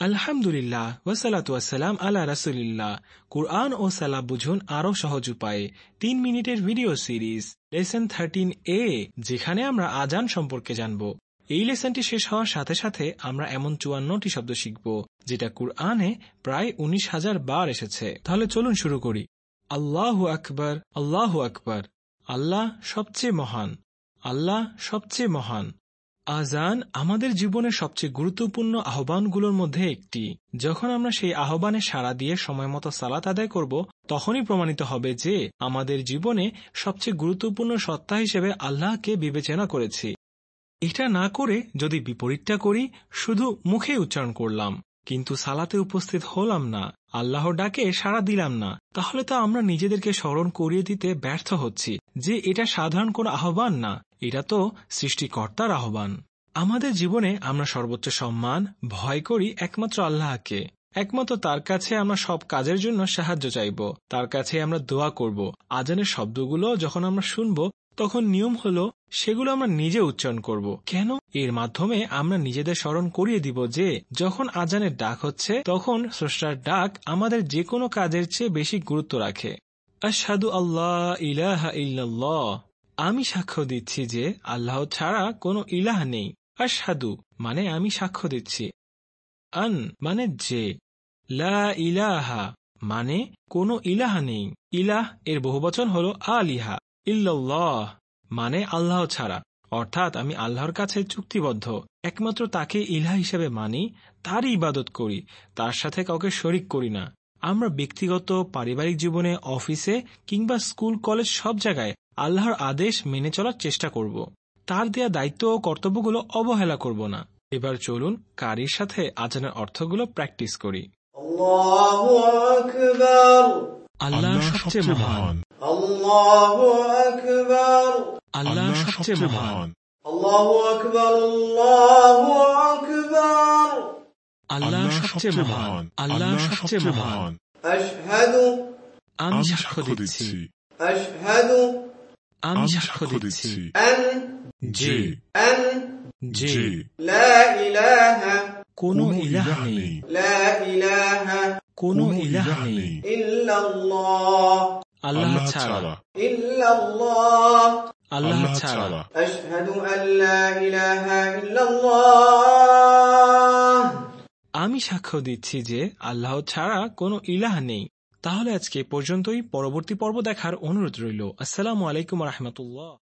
আলহামদুলিল্লাহ ওয়াসালাতু ওয়াসালাম আলা রাসুলিল্লাহ। কুরআন ও সালাহ বুঝুন আরও সহজ উপায়ে। তিন মিনিটের video series, lesson thirteen A, যেখানে আমরা আজান সম্পর্কে জানব। এই লেসনটি শেষ হওয়ার সাথে সাথে আমরা এমন চুয়ান্নটি শব্দ শিখব, যেটা কুরআনে প্রায় উনিশ হাজার বার এসেছে। তাহলে চলুন শুরু করি। আল্লাহ আকবর আল্লাহ আকবর। আল্লাহ সবচেয়ে মহান। আল্লাহ সবচেয়ে মহান। আজান আমাদের জীবনের সবচেয়ে গুরুত্বপূর্ণ আহ্বানগুলোর মধ্যে একটি। যখন আমরা সেই আহ্বানে সাড়া দিয়ে সময় মতো সালাত আদায় করব, তখনই প্রমাণিত হবে যে আমাদের জীবনে সবচেয়ে গুরুত্বপূর্ণ সত্তা হিসেবে আল্লাহকে বিবেচনা করেছি। এটা না করে যদি বিপরীতটা করি, শুধু মুখে উচ্চারণ করলাম। কিন্তু সালাতে উপস্থিত হলাম না, আল্লাহ ডাকে সাড়া দিলাম না। তাহলে তো আমরা নিজেদেরকে স্মরণ করিয়ে দিতে ব্যর্থ হচ্ছি, যে এটা সাধারণ কোনো আহ্বান না। এটা তো সৃষ্টিকর্তার আহ্বান। আমাদের জীবনে আমরা সর্বোচ্চ সম্মান, ভয় করি একমাত্র আল্লাহকে। একমাত্র তার কাছে আমরা সব কাজের জন্য সাহায্য চাইব। তার কাছে আমরা দোয়া করব। আজানের শব্দগুলো যখন আমরা শুনব, তখন নিয়ম হলো, সেগুলো আমরা নিজে উচ্চারণ করব। কেন? এর মাধ্যমে আমরা নিজেদের স্মরণ করিয়ে দিব যে, যখন আজানের ডাক হচ্ছে, তখন স্রষ্টার ডাক আমাদের যে কোনো কাজের চেয়ে বেশি গুরুত্ব রাখে। আশহাদু আল্লাহ ইলাহা ইল্লাল্লাহ। আমি সাক্ষ্য দিচ্ছি যে আল্লাহ ছাড়া কোনো ইলাহ নেই। আশহাদু মানে আমি সাক্ষ্য দিচ্ছি। আন মানে যে। লা ইলাহা মানে কোনো ইলাহা নেই। ইলাহ এর বহুবচন হল আলিহা, ইল্লাল্লাহ মানে আল্লাহ ছাড়া। অর্থাৎ আমি আল্লাহর কাছে চুক্তিবদ্ধ। একমাত্র তাকে ইলাহ হিসেবে মানি, তারই ইবাদত করি, তার সাথে কাউকে শরিক করি না। আমরা ব্যক্তিগত, পারিবারিক জীবনে, অফিসে কিংবা স্কুল, কলেজ সব জায়গায় আল্লাহর আদেশ মেনে চলার চেষ্টা করব। তার দেয়া দায়িত্ব ও কর্তব্যগুলো অবহেলা করব না। এবার চলুন কারির সাথে আজানের অর্থগুলো প্র্যাকটিস করি। আল্লাহ সবচেয়ে মহান। আল্লাহ সবচেয়ে মহান। আল্লাহ সবচেয়ে মহান। আল্লাহ সবচেয়ে মহান। আমি সাক্ষ্য দিচ্ছি। আমি সাক্ষ্য দিচ্ছি কোন ইলাহ নেই কোন ইলাহ নেই আল্লাহ ছাড়া আল্লাহ ছাড়া আমি সাক্ষ্য দিচ্ছি যে আল্লাহ ছাড়া কোন ইলাহ নেই তাহলে আজকে পর্যন্তই। পরবর্তী পর্ব দেখার অনুরোধ রইল। আসসালামু আলাইকুম রহমতুল্লাহ।